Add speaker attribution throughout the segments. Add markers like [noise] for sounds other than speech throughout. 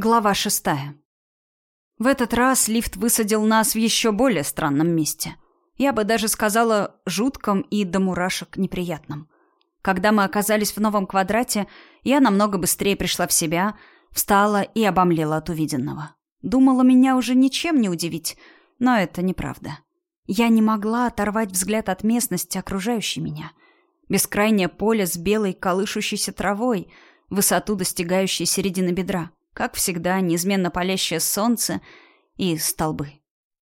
Speaker 1: Глава шестая. В этот раз лифт высадил нас в еще более странном месте. Я бы даже сказала, жутком и до мурашек неприятном. Когда мы оказались в новом квадрате, я намного быстрее пришла в себя, встала и обомлела от увиденного. Думала, меня уже ничем не удивить, но это неправда. Я не могла оторвать взгляд от местности, окружающей меня. Бескрайнее поле с белой колышущейся травой, высоту достигающей середины бедра — как всегда, неизменно палящее солнце и столбы.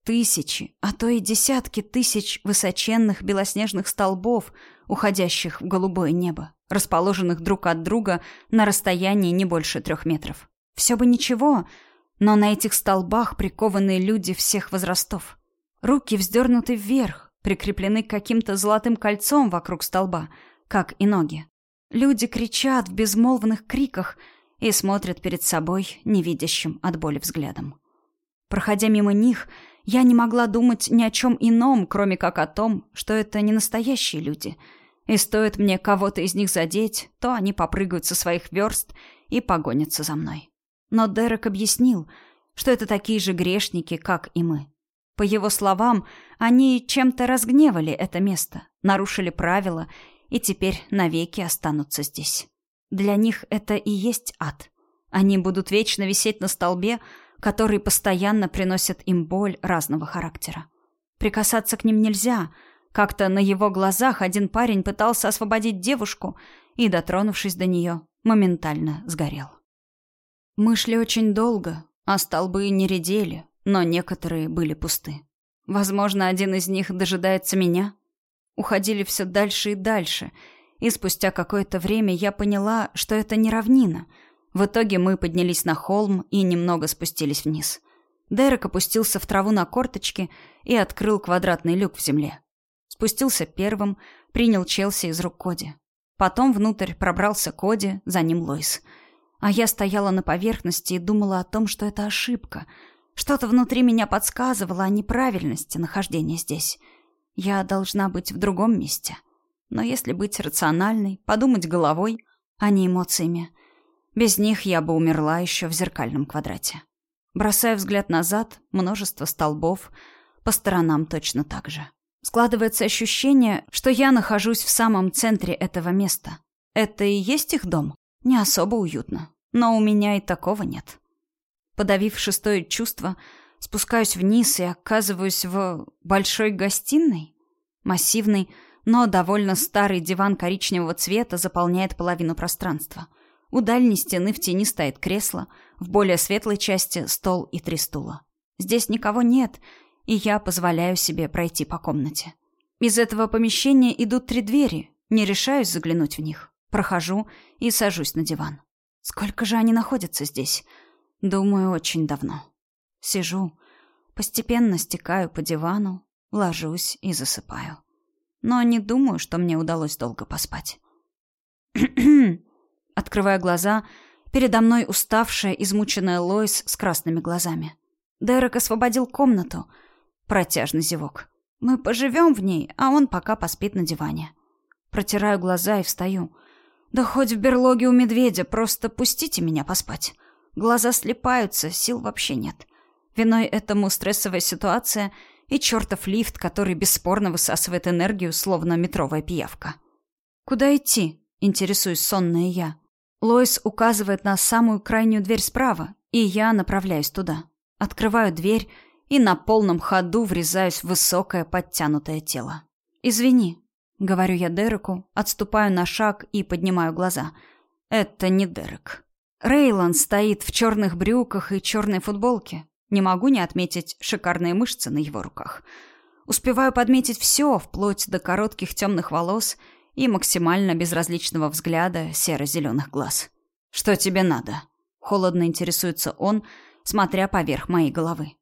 Speaker 1: Тысячи, а то и десятки тысяч высоченных белоснежных столбов, уходящих в голубое небо, расположенных друг от друга на расстоянии не больше трех метров. Все бы ничего, но на этих столбах прикованы люди всех возрастов. Руки вздернуты вверх, прикреплены каким-то золотым кольцом вокруг столба, как и ноги. Люди кричат в безмолвных криках — и смотрят перед собой невидящим от боли взглядом. Проходя мимо них, я не могла думать ни о чем ином, кроме как о том, что это не настоящие люди. И стоит мне кого-то из них задеть, то они попрыгают со своих верст и погонятся за мной. Но Дерек объяснил, что это такие же грешники, как и мы. По его словам, они чем-то разгневали это место, нарушили правила и теперь навеки останутся здесь. Для них это и есть ад. Они будут вечно висеть на столбе, который постоянно приносит им боль разного характера. Прикасаться к ним нельзя. Как-то на его глазах один парень пытался освободить девушку и, дотронувшись до нее, моментально сгорел. Мы шли очень долго, а столбы не редели, но некоторые были пусты. Возможно, один из них дожидается меня. Уходили все дальше и дальше — и спустя какое-то время я поняла, что это не равнина. В итоге мы поднялись на холм и немного спустились вниз. Дерек опустился в траву на корточки и открыл квадратный люк в земле. Спустился первым, принял Челси из рук Коди. Потом внутрь пробрался Коди, за ним Лойс. А я стояла на поверхности и думала о том, что это ошибка. Что-то внутри меня подсказывало о неправильности нахождения здесь. Я должна быть в другом месте. Но если быть рациональной, подумать головой, а не эмоциями, без них я бы умерла еще в зеркальном квадрате. Бросая взгляд назад, множество столбов, по сторонам точно так же. Складывается ощущение, что я нахожусь в самом центре этого места. Это и есть их дом? Не особо уютно. Но у меня и такого нет. Подавив шестое чувство, спускаюсь вниз и оказываюсь в большой гостиной. Массивной, но довольно старый диван коричневого цвета заполняет половину пространства. У дальней стены в тени стоит кресло, в более светлой части стол и три стула. Здесь никого нет, и я позволяю себе пройти по комнате. Из этого помещения идут три двери, не решаюсь заглянуть в них. Прохожу и сажусь на диван. Сколько же они находятся здесь? Думаю, очень давно. Сижу, постепенно стекаю по дивану, ложусь и засыпаю но не думаю, что мне удалось долго поспать. [clears throat] Открывая глаза, передо мной уставшая, измученная Лоис с красными глазами. Дерек освободил комнату. Протяжный зевок. Мы поживем в ней, а он пока поспит на диване. Протираю глаза и встаю. Да хоть в берлоге у медведя, просто пустите меня поспать. Глаза слепаются, сил вообще нет. Виной этому стрессовая ситуация — и чертов лифт, который бесспорно высасывает энергию, словно метровая пиявка. «Куда идти?» — интересуюсь сонная я. Лоис указывает на самую крайнюю дверь справа, и я направляюсь туда. Открываю дверь и на полном ходу врезаюсь в высокое подтянутое тело. «Извини», — говорю я Дереку, отступаю на шаг и поднимаю глаза. «Это не Дерек». Рейлан стоит в черных брюках и черной футболке, не могу не отметить шикарные мышцы на его руках. Успеваю подметить все, вплоть до коротких темных волос и максимально безразличного взгляда серо-зеленых глаз. «Что тебе надо?» — холодно интересуется он, смотря поверх моей головы.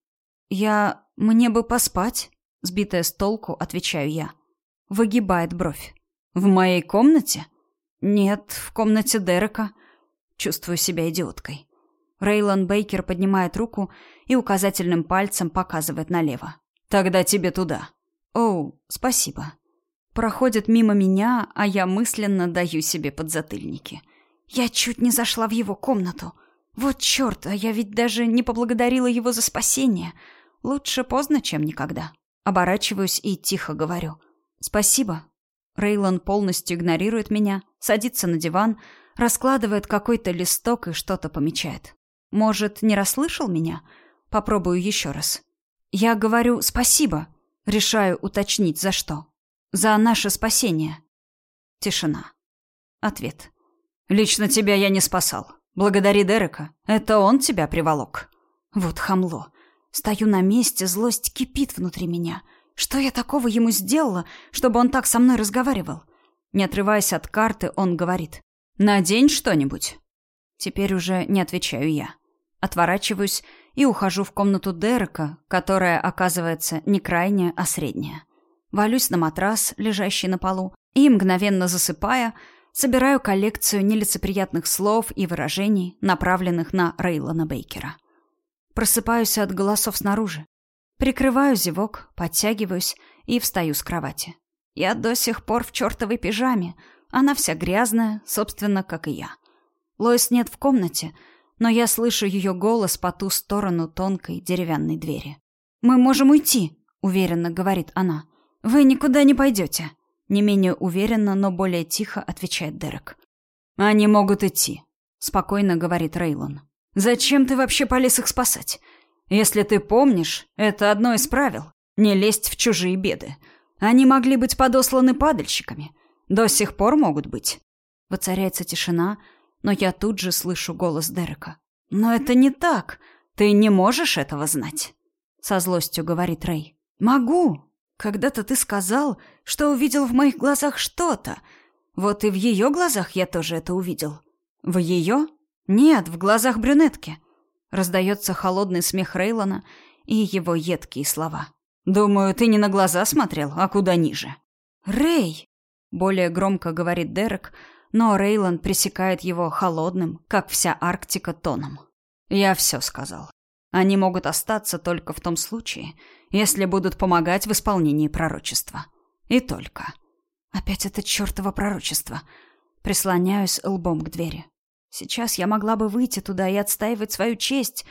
Speaker 1: «Я... мне бы поспать?» — сбитая с толку, отвечаю я. Выгибает бровь. «В моей комнате?» «Нет, в комнате Дерека». Чувствую себя идиоткой. Рейлон Бейкер поднимает руку и указательным пальцем показывает налево. «Тогда тебе туда». «Оу, спасибо». Проходит мимо меня, а я мысленно даю себе подзатыльники. Я чуть не зашла в его комнату. Вот черт, а я ведь даже не поблагодарила его за спасение. Лучше поздно, чем никогда. Оборачиваюсь и тихо говорю. «Спасибо». Рейлон полностью игнорирует меня, садится на диван, раскладывает какой-то листок и что-то помечает. Может, не расслышал меня? Попробую еще раз. Я говорю «спасибо». Решаю уточнить, за что. За наше спасение. Тишина. Ответ. «Лично тебя я не спасал. Благодари Дерека. Это он тебя приволок». Вот хамло. Стою на месте, злость кипит внутри меня. Что я такого ему сделала, чтобы он так со мной разговаривал? Не отрываясь от карты, он говорит. «Надень что-нибудь». Теперь уже не отвечаю я. Отворачиваюсь и ухожу в комнату Дерека, которая, оказывается, не крайняя, а средняя. Валюсь на матрас, лежащий на полу, и, мгновенно засыпая, собираю коллекцию нелицеприятных слов и выражений, направленных на Рейлона Бейкера. Просыпаюсь от голосов снаружи. Прикрываю зевок, подтягиваюсь и встаю с кровати. Я до сих пор в чертовой пижаме. Она вся грязная, собственно, как и я. Лоис нет в комнате, но я слышу ее голос по ту сторону тонкой деревянной двери. «Мы можем уйти», — уверенно говорит она. «Вы никуда не пойдете», — не менее уверенно, но более тихо отвечает Дерек. «Они могут идти», — спокойно говорит Рейлон. Зачем ты вообще полез их спасать? Если ты помнишь, это одно из правил — не лезть в чужие беды. Они могли быть подосланы падальщиками. До сих пор могут быть. Воцаряется тишина, но я тут же слышу голос Дерека. «Но это не так. Ты не можешь этого знать», — со злостью говорит Рэй. «Могу. Когда-то ты сказал, что увидел в моих глазах что-то. Вот и в ее глазах я тоже это увидел». «В ее?» «Нет, в глазах брюнетки». Раздается холодный смех Рейлона и его едкие слова. «Думаю, ты не на глаза смотрел, а куда ниже». «Рэй!» — более громко говорит Дерек, но Рейлон пресекает его холодным, как вся Арктика, тоном. «Я все сказал. Они могут остаться только в том случае, если будут помогать в исполнении пророчества. И только». Опять это чертово пророчество. Прислоняюсь лбом к двери. Сейчас я могла бы выйти туда и отстаивать свою честь,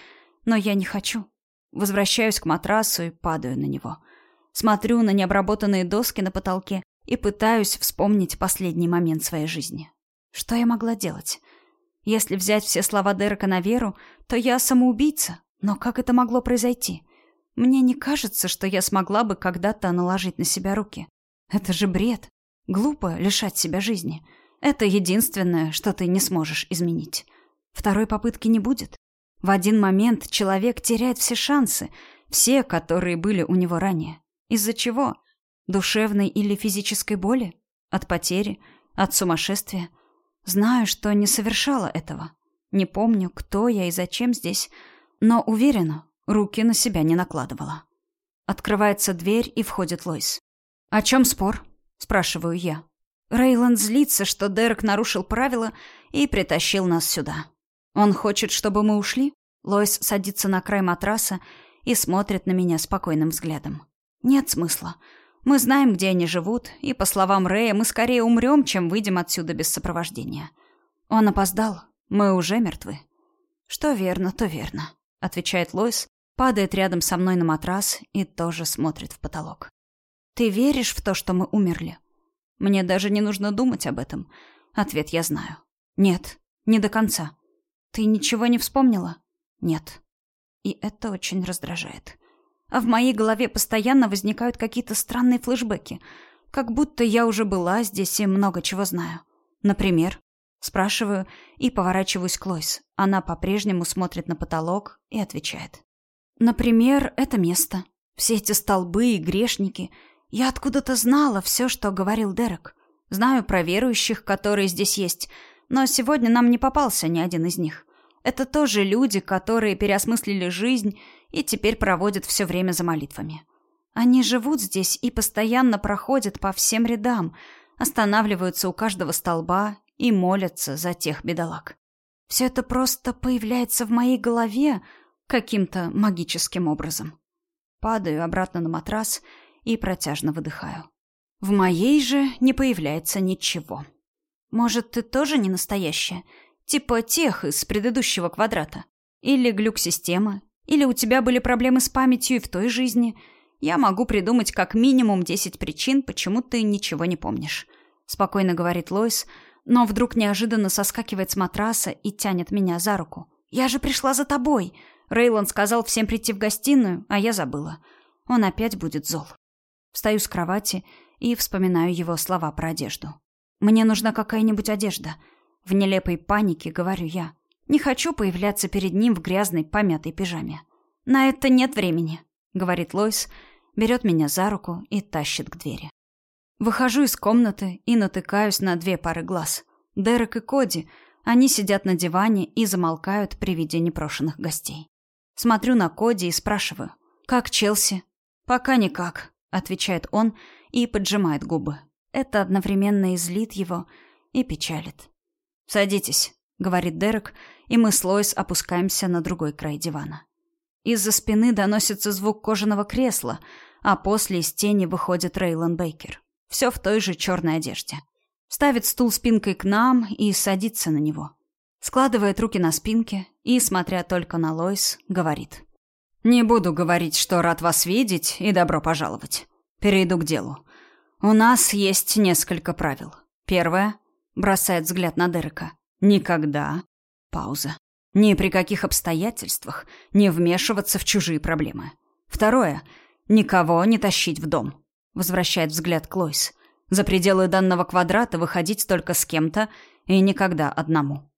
Speaker 1: но я не хочу. Возвращаюсь к матрасу и падаю на него. Смотрю на необработанные доски на потолке и пытаюсь вспомнить последний момент своей жизни. Что я могла делать? Если взять все слова Дерека на веру, то я самоубийца. Но как это могло произойти? Мне не кажется, что я смогла бы когда-то наложить на себя руки. Это же бред. Глупо лишать себя жизни. — это единственное, что ты не сможешь изменить. Второй попытки не будет. В один момент человек теряет все шансы, все, которые были у него ранее. Из-за чего? Душевной или физической боли? От потери? От сумасшествия? Знаю, что не совершала этого. Не помню, кто я и зачем здесь, но уверена, руки на себя не накладывала. Открывается дверь, и входит Лойс. «О чем спор?» – спрашиваю я. Рейланд злится, что Дерек нарушил правила и притащил нас сюда. Он хочет, чтобы мы ушли? Лойс садится на край матраса и смотрит на меня спокойным взглядом. Нет смысла. Мы знаем, где они живут, и, по словам Рэя, мы скорее умрем, чем выйдем отсюда без сопровождения. Он опоздал. Мы уже мертвы. Что верно, то верно, отвечает Лойс, падает рядом со мной на матрас и тоже смотрит в потолок. Ты веришь в то, что мы умерли? Мне даже не нужно думать об этом. Ответ я знаю. Нет, не до конца. Ты ничего не вспомнила? Нет. И это очень раздражает. А в моей голове постоянно возникают какие-то странные флешбеки, как будто я уже была здесь и много чего знаю. Например, спрашиваю и поворачиваюсь к Лойс. Она по-прежнему смотрит на потолок и отвечает. Например, это место. Все эти столбы и грешники — я откуда-то знала все, что говорил Дерек. Знаю про верующих, которые здесь есть, но сегодня нам не попался ни один из них. Это тоже люди, которые переосмыслили жизнь и теперь проводят все время за молитвами. Они живут здесь и постоянно проходят по всем рядам, останавливаются у каждого столба и молятся за тех бедолаг. Все это просто появляется в моей голове каким-то магическим образом. Падаю обратно на матрас и протяжно выдыхаю. В моей же не появляется ничего. Может, ты тоже не настоящая? Типа тех из предыдущего квадрата. Или глюк-система. Или у тебя были проблемы с памятью и в той жизни. Я могу придумать как минимум 10 причин, почему ты ничего не помнишь. Спокойно говорит Лойс, но вдруг неожиданно соскакивает с матраса и тянет меня за руку. «Я же пришла за тобой!» Рейлон сказал всем прийти в гостиную, а я забыла. Он опять будет зол. Встаю с кровати и вспоминаю его слова про одежду. «Мне нужна какая-нибудь одежда». В нелепой панике говорю я. Не хочу появляться перед ним в грязной, помятой пижаме. «На это нет времени», — говорит Лойс, берет меня за руку и тащит к двери. Выхожу из комнаты и натыкаюсь на две пары глаз. Дерек и Коди. Они сидят на диване и замолкают при виде непрошенных гостей. Смотрю на Коди и спрашиваю. «Как Челси?» «Пока никак», — отвечает он и поджимает губы. Это одновременно излит его и печалит. «Садитесь», — говорит Дерек, и мы с Лоис опускаемся на другой край дивана. Из-за спины доносится звук кожаного кресла, а после из тени выходит Рейлон Бейкер. Все в той же черной одежде. Ставит стул спинкой к нам и садится на него. Складывает руки на спинке и, смотря только на Лоис, говорит. «Не буду говорить, что рад вас видеть и добро пожаловать. Перейду к делу. У нас есть несколько правил. Первое — бросает взгляд на Дерека. Никогда. Пауза. Ни при каких обстоятельствах не вмешиваться в чужие проблемы. Второе — никого не тащить в дом. Возвращает взгляд Клойс. За пределы данного квадрата выходить только с кем-то и никогда одному.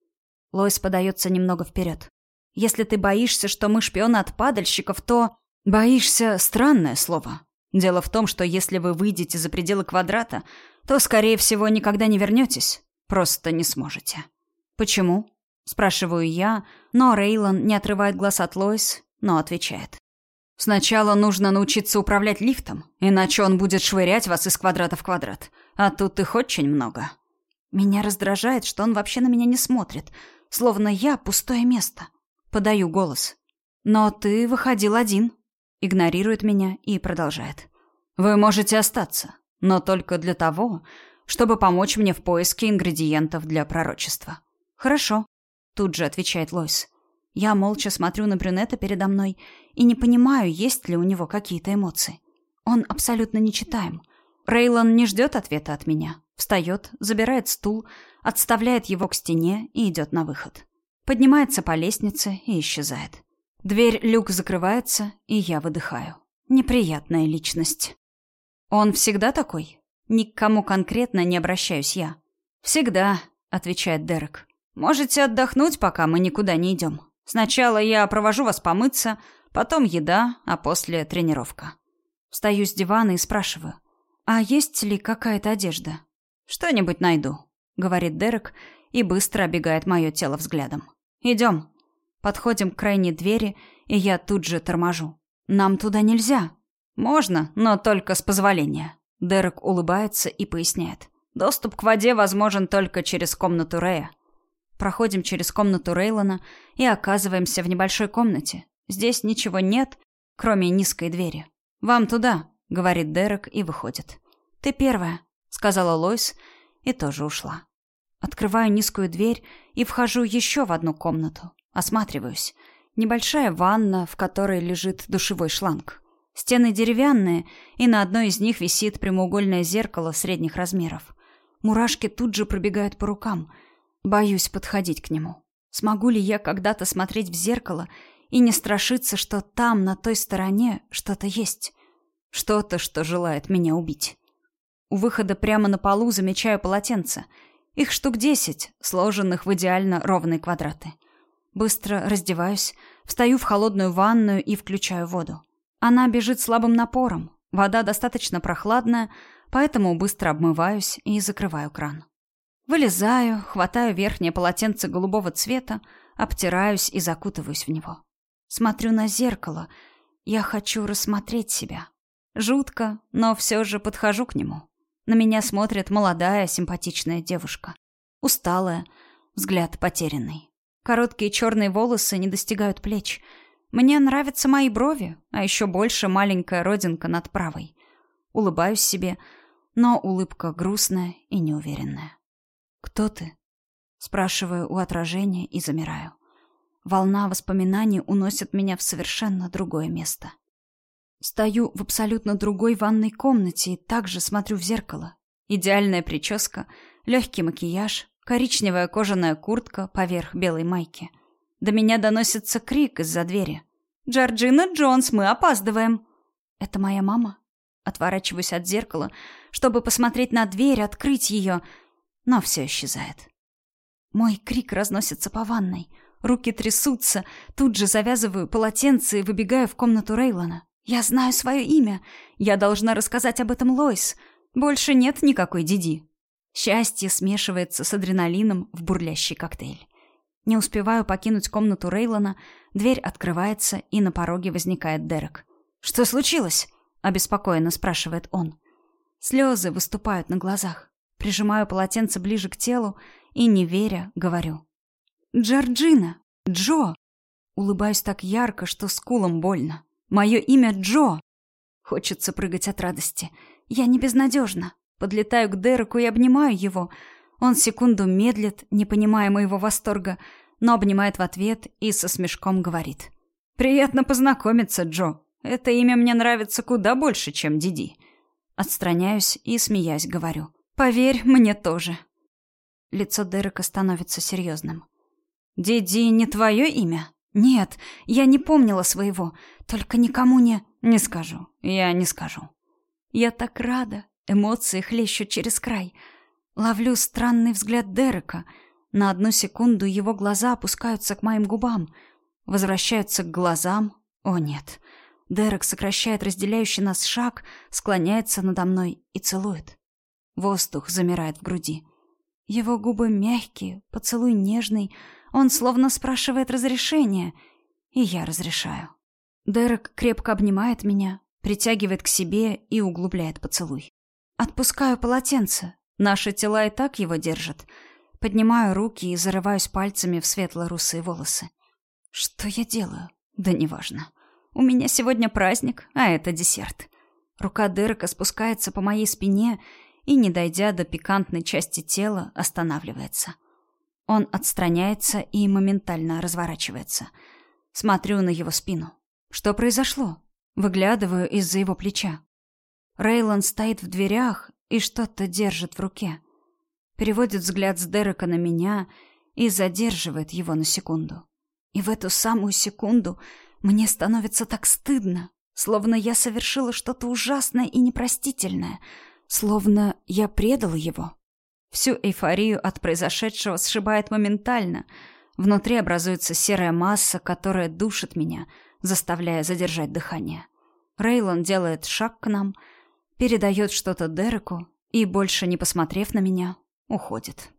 Speaker 1: Лойс подается немного вперед. Если ты боишься, что мы шпионы от падальщиков, то... Боишься — странное слово. Дело в том, что если вы выйдете за пределы квадрата, то, скорее всего, никогда не вернетесь. Просто не сможете. Почему? Спрашиваю я, но Рейлон не отрывает глаз от Лойс, но отвечает. Сначала нужно научиться управлять лифтом, иначе он будет швырять вас из квадрата в квадрат. А тут их очень много. Меня раздражает, что он вообще на меня не смотрит, словно я пустое место. Подаю голос. Но ты выходил один. Игнорирует меня и продолжает. Вы можете остаться, но только для того, чтобы помочь мне в поиске ингредиентов для пророчества. Хорошо. Тут же отвечает Лойс. Я молча смотрю на брюнета передо мной и не понимаю, есть ли у него какие-то эмоции. Он абсолютно нечитаем. Рейлон не ждет ответа от меня. Встает, забирает стул, отставляет его к стене и идет на выход. Поднимается по лестнице и исчезает. Дверь люк закрывается, и я выдыхаю. Неприятная личность. Он всегда такой? Ни к кому конкретно не обращаюсь я. «Всегда», — отвечает Дерек. «Можете отдохнуть, пока мы никуда не идем. Сначала я провожу вас помыться, потом еда, а после тренировка. Встаю с дивана и спрашиваю, а есть ли какая-то одежда? Что-нибудь найду, говорит Дерек и быстро обегает мое тело взглядом. Идем. Подходим к крайней двери, и я тут же торможу. Нам туда нельзя. Можно, но только с позволения. Дерек улыбается и поясняет. Доступ к воде возможен только через комнату Рэя. Проходим через комнату Рейлона и оказываемся в небольшой комнате. Здесь ничего нет, кроме низкой двери. «Вам туда», — говорит Дерек и выходит. «Ты первая», — сказала Лойс и тоже ушла. Открываю низкую дверь и вхожу еще в одну комнату. Осматриваюсь. Небольшая ванна, в которой лежит душевой шланг. Стены деревянные, и на одной из них висит прямоугольное зеркало средних размеров. Мурашки тут же пробегают по рукам — Боюсь подходить к нему. Смогу ли я когда-то смотреть в зеркало и не страшиться, что там, на той стороне, что-то есть? Что-то, что желает меня убить. У выхода прямо на полу замечаю полотенца. Их штук десять, сложенных в идеально ровные квадраты. Быстро раздеваюсь, встаю в холодную ванную и включаю воду. Она бежит слабым напором. Вода достаточно прохладная, поэтому быстро обмываюсь и закрываю кран. Вылезаю, хватаю верхнее полотенце голубого цвета, обтираюсь и закутываюсь в него. Смотрю на зеркало. Я хочу рассмотреть себя. Жутко, но все же подхожу к нему. На меня смотрит молодая, симпатичная девушка. Усталая, взгляд потерянный. Короткие черные волосы не достигают плеч. Мне нравятся мои брови, а еще больше маленькая родинка над правой. Улыбаюсь себе, но улыбка грустная и неуверенная. «Кто ты?» Спрашиваю у отражения и замираю. Волна воспоминаний уносит меня в совершенно другое место. Стою в абсолютно другой ванной комнате и также смотрю в зеркало. Идеальная прическа, легкий макияж, коричневая кожаная куртка поверх белой майки. До меня доносится крик из-за двери. «Джорджина Джонс, мы опаздываем!» «Это моя мама?» Отворачиваюсь от зеркала, чтобы посмотреть на дверь, открыть ее, но все исчезает. Мой крик разносится по ванной. Руки трясутся, тут же завязываю полотенце и выбегаю в комнату Рейлона. Я знаю свое имя. Я должна рассказать об этом Лойс. Больше нет никакой Диди. Счастье смешивается с адреналином в бурлящий коктейль. Не успеваю покинуть комнату Рейлона, дверь открывается, и на пороге возникает Дерек. «Что случилось?» — обеспокоенно спрашивает он. Слезы выступают на глазах. Прижимаю полотенце ближе к телу и, не веря, говорю. «Джорджина! Джо!» Улыбаюсь так ярко, что скулам больно. Мое имя Джо. Хочется прыгать от радости. Я не безнадежна. Подлетаю к Дереку и обнимаю его. Он секунду медлит, не понимая моего восторга, но обнимает в ответ и со смешком говорит. «Приятно познакомиться, Джо. Это имя мне нравится куда больше, чем Диди». Отстраняюсь и, смеясь, говорю. «Поверь, мне тоже». Лицо Дерека становится серьезным. «Диди не твое имя?» «Нет, я не помнила своего. Только никому не...» «Не скажу. Я не скажу». Я так рада. Эмоции хлещут через край. Ловлю странный взгляд Дерека. На одну секунду его глаза опускаются к моим губам. Возвращаются к глазам. О, нет. Дерек сокращает разделяющий нас шаг, склоняется надо мной и целует. Воздух замирает в груди. Его губы мягкие, поцелуй нежный, он словно спрашивает разрешения, и я разрешаю. Дерек крепко обнимает меня, притягивает к себе и углубляет поцелуй. Отпускаю полотенце. Наши тела и так его держат. Поднимаю руки и зарываюсь пальцами в светло-русые волосы. Что я делаю? Да неважно. У меня сегодня праздник, а это десерт. Рука Дерека спускается по моей спине и, не дойдя до пикантной части тела, останавливается. Он отстраняется и моментально разворачивается. Смотрю на его спину. Что произошло? Выглядываю из-за его плеча. Рейлон стоит в дверях и что-то держит в руке. Переводит взгляд с Дерека на меня и задерживает его на секунду. И в эту самую секунду мне становится так стыдно, словно я совершила что-то ужасное и непростительное, словно я предала его. Всю эйфорию от произошедшего сшибает моментально. Внутри образуется серая масса, которая душит меня, заставляя задержать дыхание. Рейлон делает шаг к нам, передает что-то Дереку и, больше не посмотрев на меня, уходит.